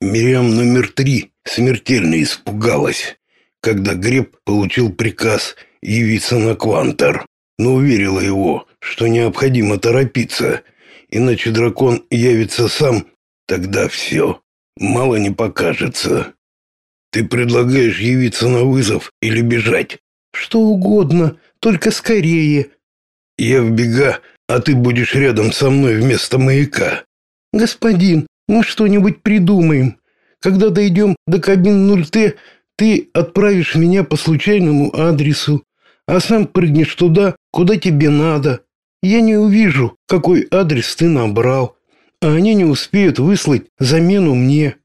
Мириам номер три смертельно испугалась, когда Греб получил приказ явиться на Квантер, но уверила его, что необходимо торопиться, иначе дракон явится сам, тогда все, мало не покажется. Ты предлагаешь явиться на вызов или бежать? Что угодно, только скорее. Я в бега, а ты будешь рядом со мной вместо маяка. Господин, мы что-нибудь придумаем. Когда дойдем до кабин 0Т, ты отправишь меня по случайному адресу, а сам прыгнешь туда, куда тебе надо. Я не увижу, какой адрес ты набрал, а они не успеют выслать замену мне.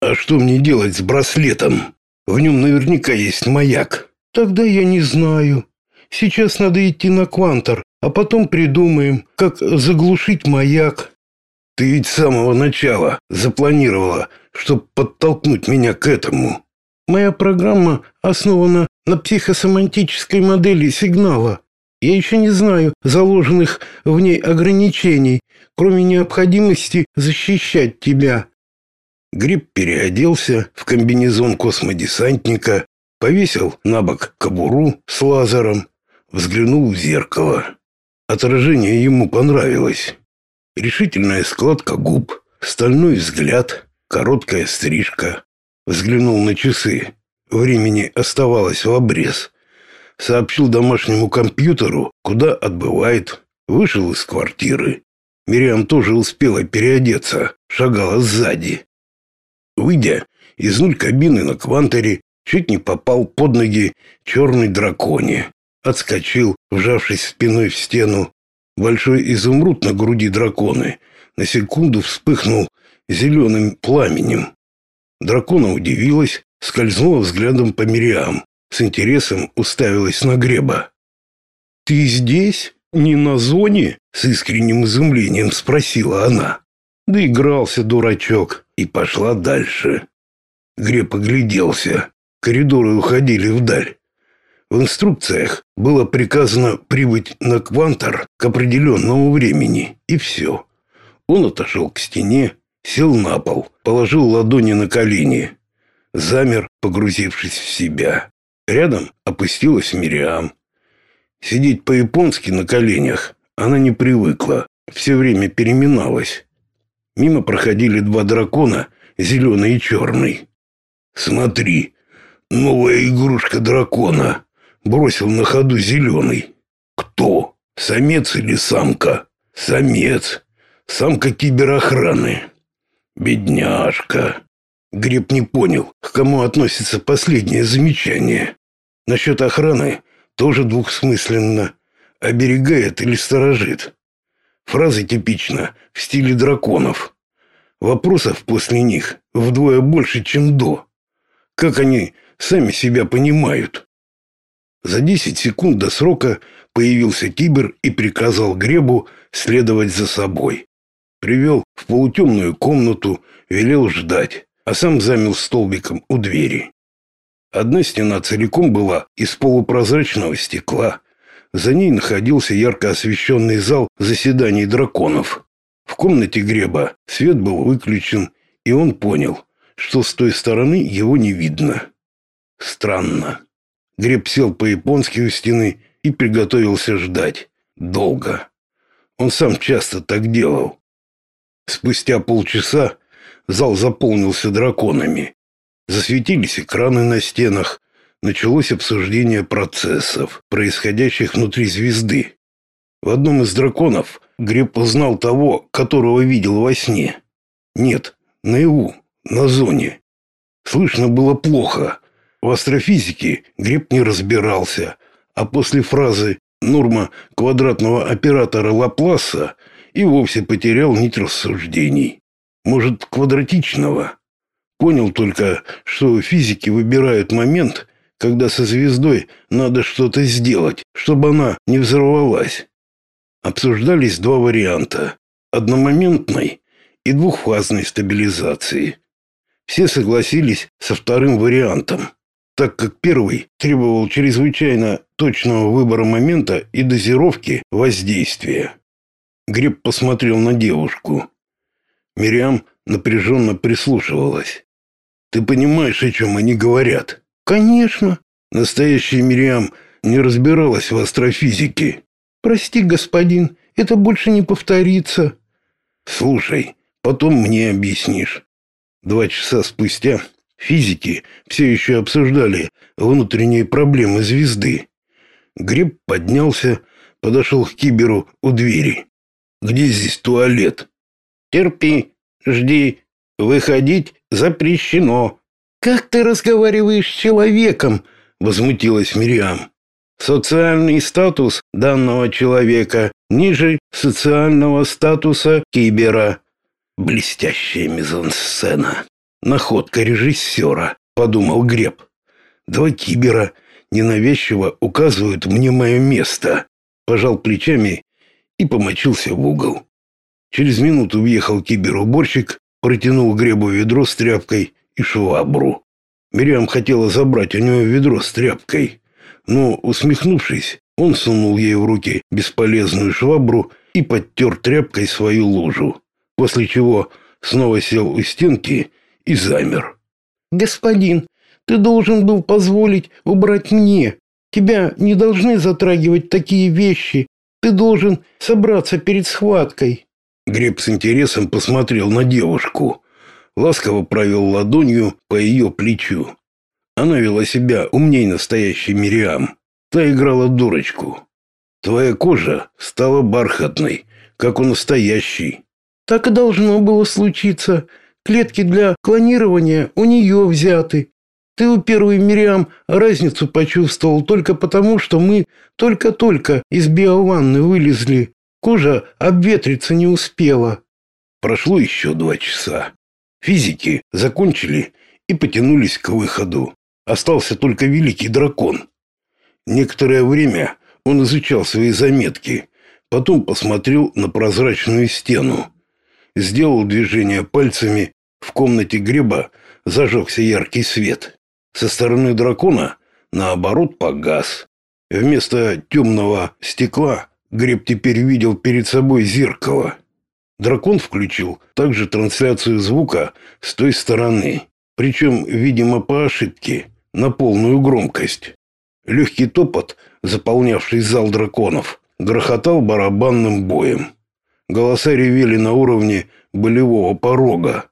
А что мне делать с браслетом? В нем наверняка есть маяк. Тогда я не знаю. Сейчас надо идти на Квантор, а потом придумаем, как заглушить маяк. Ты ведь с самого начала запланировала, чтобы подтолкнуть меня к этому. Моя программа основана на психосоматической модели сигнала. Я еще не знаю заложенных в ней ограничений, кроме необходимости защищать тебя. Гриб переоделся в комбинезон космодесантника, повесил на бок кобуру с лазером, взглянул в зеркало. Отражение ему понравилось решительная складка губ, стальной взгляд, короткая стрижка. Взглянул на часы. Времени оставалось в обрез. Сообщил домашнему компьютеру, куда отбывает. Вышел из квартиры. Мириам тоже успела переодеться, шагала сзади. Выйдя из нуль кабины на квантере, чуть не попал под ноги черный драконе. Отскочил, вжавшись спиной в стену, Большой изумруд на груди драконы на секунду вспыхнул зеленым пламенем. Дракона удивилась, скользнула взглядом по Мириам, с интересом уставилась на Греба. «Ты здесь? Не на зоне?» — с искренним изумлением спросила она. Да игрался дурачок и пошла дальше. Греб огляделся. Коридоры уходили вдаль. В инструкциях было приказано прибыть на Квантар к определенному времени, и все. Он отошел к стене, сел на пол, положил ладони на колени, замер, погрузившись в себя. Рядом опустилась Мириам. Сидеть по-японски на коленях она не привыкла, все время переминалась. Мимо проходили два дракона, зеленый и черный. «Смотри, новая игрушка дракона!» Бросил на ходу зеленый. Кто? Самец или самка? Самец. Самка киберохраны. Бедняжка. Греб не понял, к кому относится последнее замечание. Насчет охраны тоже двухсмысленно. Оберегает или сторожит. Фраза типична в стиле драконов. Вопросов после них вдвое больше, чем до. Как они сами себя понимают? За 10 секунд до срока появился Кибер и приказал Гребу следовать за собой. Привел в полутемную комнату, велел ждать, а сам замел столбиком у двери. Одна стена целиком была из полупрозрачного стекла. За ней находился ярко освещенный зал заседаний драконов. В комнате Греба свет был выключен, и он понял, что с той стороны его не видно. Странно. Греб сел по-японски у стены и приготовился ждать. Долго. Он сам часто так делал. Спустя полчаса зал заполнился драконами. Засветились экраны на стенах. Началось обсуждение процессов, происходящих внутри звезды. В одном из драконов Греб узнал того, которого видел во сне. Нет, наяву, на зоне. Слышно было плохо, в астрофизике Греб не разбирался, а после фразы «норма квадратного оператора Лапласа» и вовсе потерял нить рассуждений. Может, квадратичного? Понял только, что физики выбирают момент, когда со звездой надо что-то сделать, чтобы она не взорвалась. Обсуждались два варианта – одномоментной и двухфазной стабилизации. Все согласились со вторым вариантом так как первый требовал чрезвычайно точного выбора момента и дозировки воздействия. Греб посмотрел на девушку. Мириам напряженно прислушивалась. «Ты понимаешь, о чем они говорят?» «Конечно». Настоящая Мириам не разбиралась в астрофизике. «Прости, господин, это больше не повторится». «Слушай, потом мне объяснишь». Два часа спустя физики все еще обсуждали внутренние проблемы звезды. Гриб поднялся, подошел к киберу у двери. «Где здесь туалет?» «Терпи, жди. Выходить запрещено». «Как ты разговариваешь с человеком?» — возмутилась Мириам. «Социальный статус данного человека ниже социального статуса кибера». «Блестящая мизансцена. Находка режиссера», — подумал Греб. «Два кибера ненавязчиво указывают мне мое место». Пожал плечами и помочился в угол. Через минуту въехал киберуборщик, протянул Гребу ведро с тряпкой и швабру. Мириам хотела забрать у него ведро с тряпкой, но, усмехнувшись, он сунул ей в руки бесполезную швабру и подтер тряпкой свою лужу, после чего снова сел у стенки и замер. «Господин, ты должен был позволить убрать мне. Тебя не должны затрагивать такие вещи. Ты должен собраться перед схваткой». Греб с интересом посмотрел на девушку ласково провел ладонью по ее плечу. Она вела себя умней настоящей Мириам. Та играла дурочку. Твоя кожа стала бархатной, как у настоящей. Так и должно было случиться. Клетки для клонирования у нее взяты. Ты у первой Мириам разницу почувствовал только потому, что мы только-только из биованны вылезли. Кожа обветриться не успела. Прошло еще два часа. Физики закончили и потянулись к выходу. Остался только великий дракон. Некоторое время он изучал свои заметки, потом посмотрел на прозрачную стену. Сделал движение пальцами, в комнате греба зажегся яркий свет. Со стороны дракона, наоборот, погас. Вместо темного стекла греб теперь видел перед собой зеркало. Дракон включил также трансляцию звука с той стороны, причем, видимо, по ошибке, на полную громкость. Легкий топот, заполнявший зал драконов, грохотал барабанным боем. Голоса ревели на уровне болевого порога.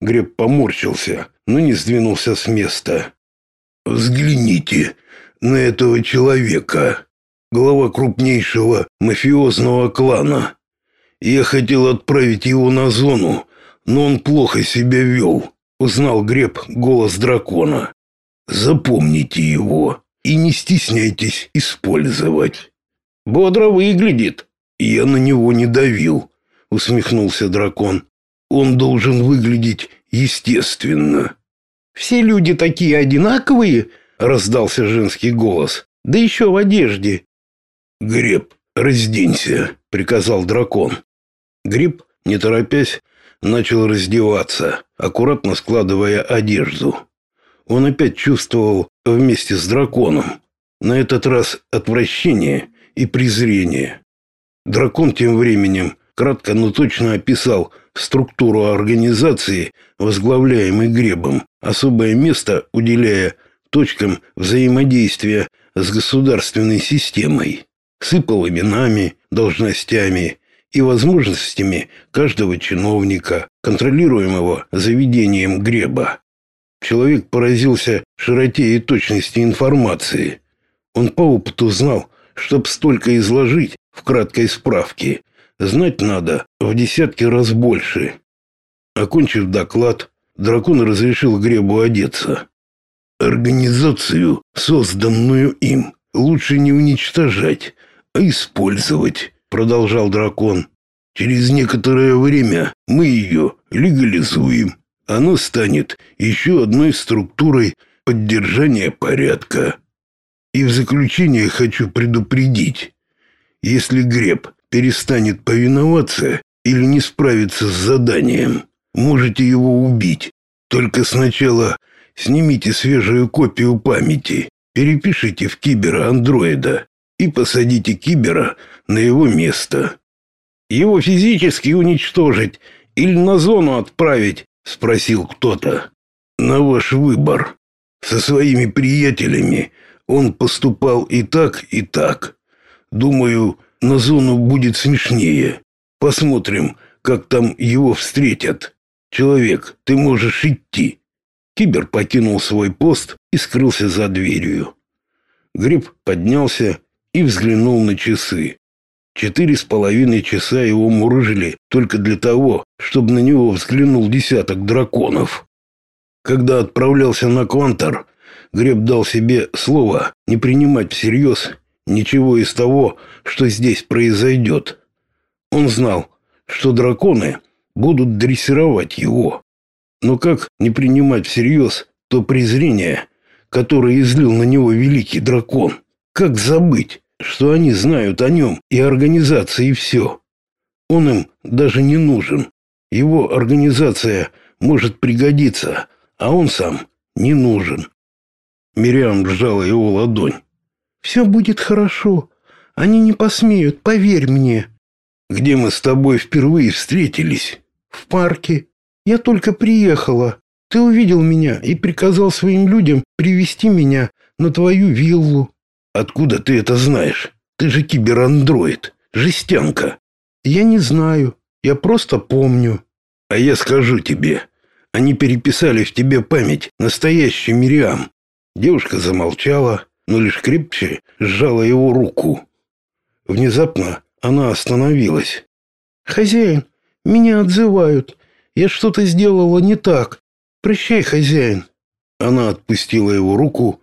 Греб поморщился, но не сдвинулся с места. «Взгляните на этого человека, глава крупнейшего мафиозного клана. Я хотел отправить его на зону, но он плохо себя вел. Узнал Греб голос дракона. Запомните его и не стесняйтесь использовать. Бодро выглядит. Я на него не давил, усмехнулся дракон. Он должен выглядеть естественно. Все люди такие одинаковые, раздался женский голос. Да еще в одежде. Греб, разденься, приказал дракон. Гриб, не торопясь, начал раздеваться, аккуратно складывая одежду. Он опять чувствовал вместе с драконом, на этот раз отвращение и презрение. Дракон тем временем кратко, но точно описал структуру организации, возглавляемой Гребом, особое место уделяя точкам взаимодействия с государственной системой, сыпал именами, должностями и возможностями каждого чиновника, контролируемого заведением Греба. Человек поразился широте и точности информации. Он по опыту знал, чтоб столько изложить в краткой справке, знать надо в десятки раз больше. Окончив доклад, дракон разрешил Гребу одеться. Организацию, созданную им, лучше не уничтожать, а использовать продолжал дракон. Через некоторое время мы ее легализуем. Оно станет еще одной структурой поддержания порядка. И в заключение хочу предупредить. Если Греб перестанет повиноваться или не справится с заданием, можете его убить. Только сначала снимите свежую копию памяти, перепишите в кибера андроида и посадите кибера на его место. Его физически уничтожить или на зону отправить?» — спросил кто-то. «На ваш выбор. Со своими приятелями он поступал и так, и так. Думаю, на зону будет смешнее. Посмотрим, как там его встретят. Человек, ты можешь идти». Кибер покинул свой пост и скрылся за дверью. Гриб поднялся и взглянул на часы. Четыре с половиной часа его мурыжили только для того, чтобы на него взглянул десяток драконов. Когда отправлялся на Квантар, Греб дал себе слово не принимать всерьез ничего из того, что здесь произойдет. Он знал, что драконы будут дрессировать его. Но как не принимать всерьез то презрение, которое излил на него великий дракон? Как забыть? что они знают о нем и организации все. Он им даже не нужен. Его организация может пригодиться, а он сам не нужен. Мириам сжала его ладонь. «Все будет хорошо. Они не посмеют, поверь мне». «Где мы с тобой впервые встретились?» «В парке. Я только приехала. Ты увидел меня и приказал своим людям привести меня на твою виллу. Откуда ты это знаешь? Ты же киберандроид, жестянка. Я не знаю, я просто помню. А я скажу тебе, они переписали в тебе память настоящий Мириам. Девушка замолчала, но лишь крепче сжала его руку. Внезапно она остановилась. Хозяин, меня отзывают. Я что-то сделала не так. Прощай, хозяин. Она отпустила его руку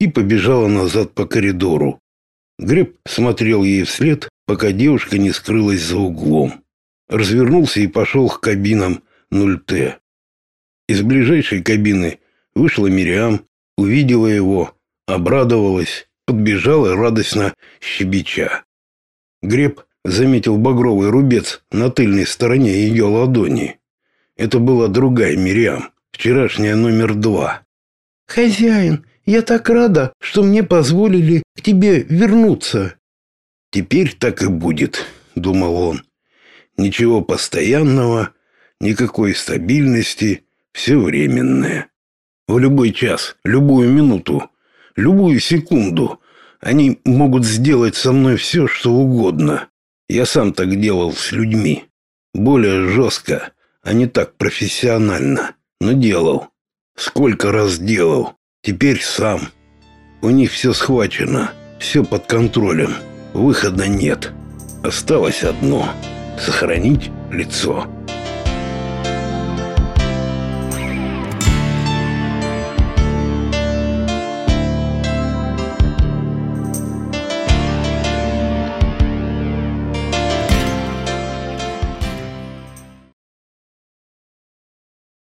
и побежала назад по коридору. Греб смотрел ей вслед, пока девушка не скрылась за углом. Развернулся и пошел к кабинам 0Т. Из ближайшей кабины вышла Мириам, увидела его, обрадовалась, подбежала радостно щебеча. Греб заметил багровый рубец на тыльной стороне ее ладони. Это была другая Мириам, вчерашняя номер два. «Хозяин, я так рада, что мне позволили к тебе вернуться. Теперь так и будет, думал он. Ничего постоянного, никакой стабильности, все временное. В любой час, любую минуту, любую секунду они могут сделать со мной все, что угодно. Я сам так делал с людьми. Более жестко, а не так профессионально, но делал. Сколько раз делал. Теперь сам. У них все схвачено, все под контролем. Выхода нет. Осталось одно — сохранить лицо.